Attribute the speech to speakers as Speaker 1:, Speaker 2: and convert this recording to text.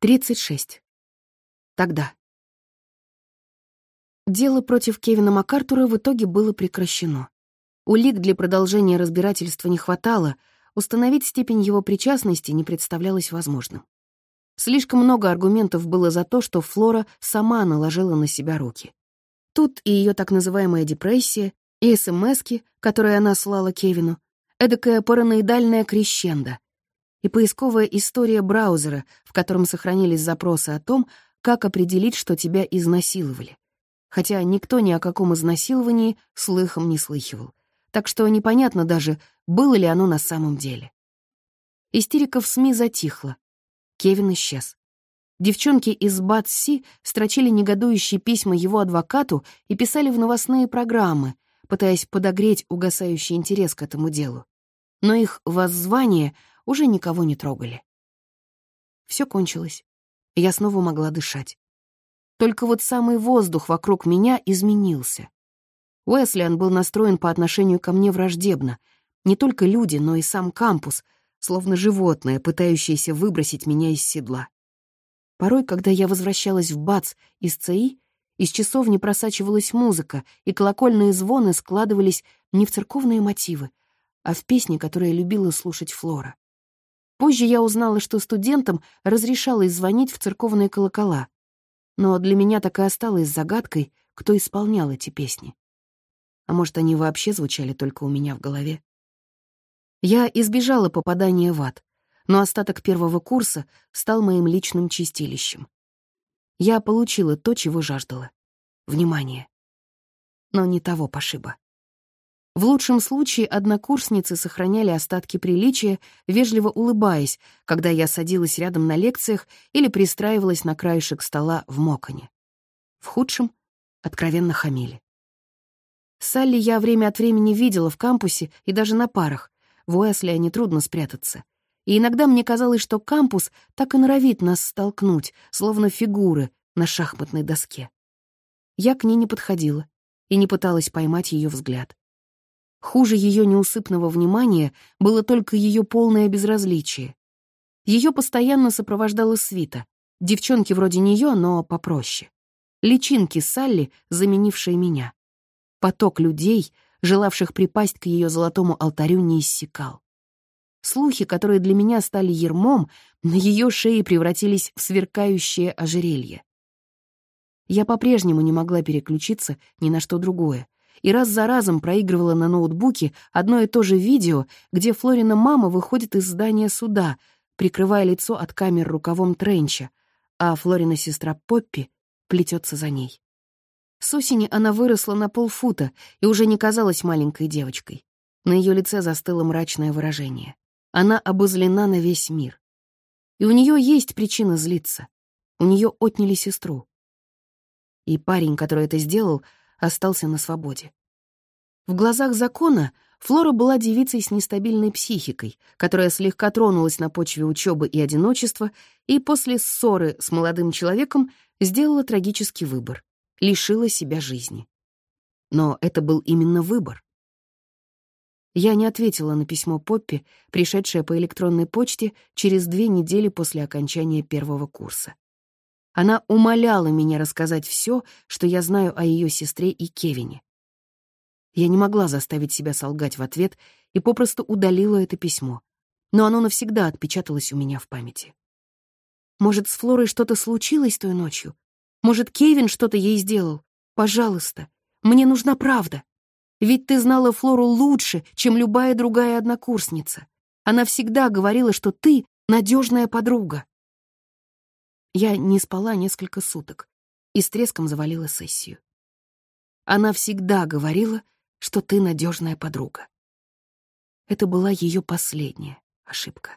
Speaker 1: 36. Тогда. Дело против Кевина МакАртура в итоге было прекращено. Улик для продолжения разбирательства не хватало, установить степень его причастности не представлялось возможным. Слишком много аргументов было за то, что Флора сама наложила на себя руки. Тут и ее так называемая депрессия, и СМСки, которые она слала Кевину, эдакая параноидальная крещенда, и поисковая история браузера, в котором сохранились запросы о том, как определить, что тебя изнасиловали. Хотя никто ни о каком изнасиловании слыхом не слыхивал. Так что непонятно даже, было ли оно на самом деле. Истерика в СМИ затихла. Кевин исчез. Девчонки из БАТСИ строчили негодующие письма его адвокату и писали в новостные программы, пытаясь подогреть угасающий интерес к этому делу. Но их воззвания уже никого не трогали. Все кончилось. Я снова могла дышать. Только вот самый воздух вокруг меня изменился. Уэслиан был настроен по отношению ко мне враждебно. Не только люди, но и сам кампус, словно животное, пытающееся выбросить меня из седла. Порой, когда я возвращалась в БАЦ из ЦИ, из часовни просачивалась музыка, и колокольные звоны складывались не в церковные мотивы, а в песни, которые любила слушать Флора. Позже я узнала, что студентам разрешалось звонить в церковные колокола. Но для меня так и осталось загадкой, кто исполнял эти песни. А может, они вообще звучали только у меня в голове? Я избежала попадания в ад, но остаток первого курса стал моим личным чистилищем. Я получила то, чего жаждала — внимание. Но не того пошиба. В лучшем случае однокурсницы сохраняли остатки приличия, вежливо улыбаясь, когда я садилась рядом на лекциях или пристраивалась на краешек стола в моконе. В худшем — откровенно хамили. Салли я время от времени видела в кампусе и даже на парах. В Уэсли нетрудно спрятаться. И иногда мне казалось, что кампус так и норовит нас столкнуть, словно фигуры на шахматной доске. Я к ней не подходила и не пыталась поймать ее взгляд. Хуже ее неусыпного внимания было только ее полное безразличие. Ее постоянно сопровождала свита. Девчонки вроде нее, но попроще. Личинки Салли, заменившие меня. Поток людей, желавших припасть к ее золотому алтарю, не иссякал. Слухи, которые для меня стали ермом, на ее шее превратились в сверкающее ожерелье. Я по-прежнему не могла переключиться ни на что другое, и раз за разом проигрывала на ноутбуке одно и то же видео, где Флорина мама выходит из здания суда, прикрывая лицо от камер рукавом тренча, а Флорина сестра Поппи плетется за ней. С осени она выросла на полфута и уже не казалась маленькой девочкой. На ее лице застыло мрачное выражение. Она обозлена на весь мир. И у нее есть причина злиться. У нее отняли сестру. И парень, который это сделал, остался на свободе. В глазах закона Флора была девицей с нестабильной психикой, которая слегка тронулась на почве учебы и одиночества и после ссоры с молодым человеком сделала трагический выбор — лишила себя жизни. Но это был именно выбор. Я не ответила на письмо Поппи, пришедшее по электронной почте через две недели после окончания первого курса. Она умоляла меня рассказать все, что я знаю о ее сестре и Кевине. Я не могла заставить себя солгать в ответ и попросту удалила это письмо, но оно навсегда отпечаталось у меня в памяти. Может, с Флорой что-то случилось той ночью? Может, Кевин что-то ей сделал? Пожалуйста, мне нужна правда. Ведь ты знала Флору лучше, чем любая другая однокурсница. Она всегда говорила, что ты — надежная подруга. Я не спала несколько суток и с треском завалила сессию. Она всегда говорила, что ты надежная подруга. Это была ее последняя ошибка.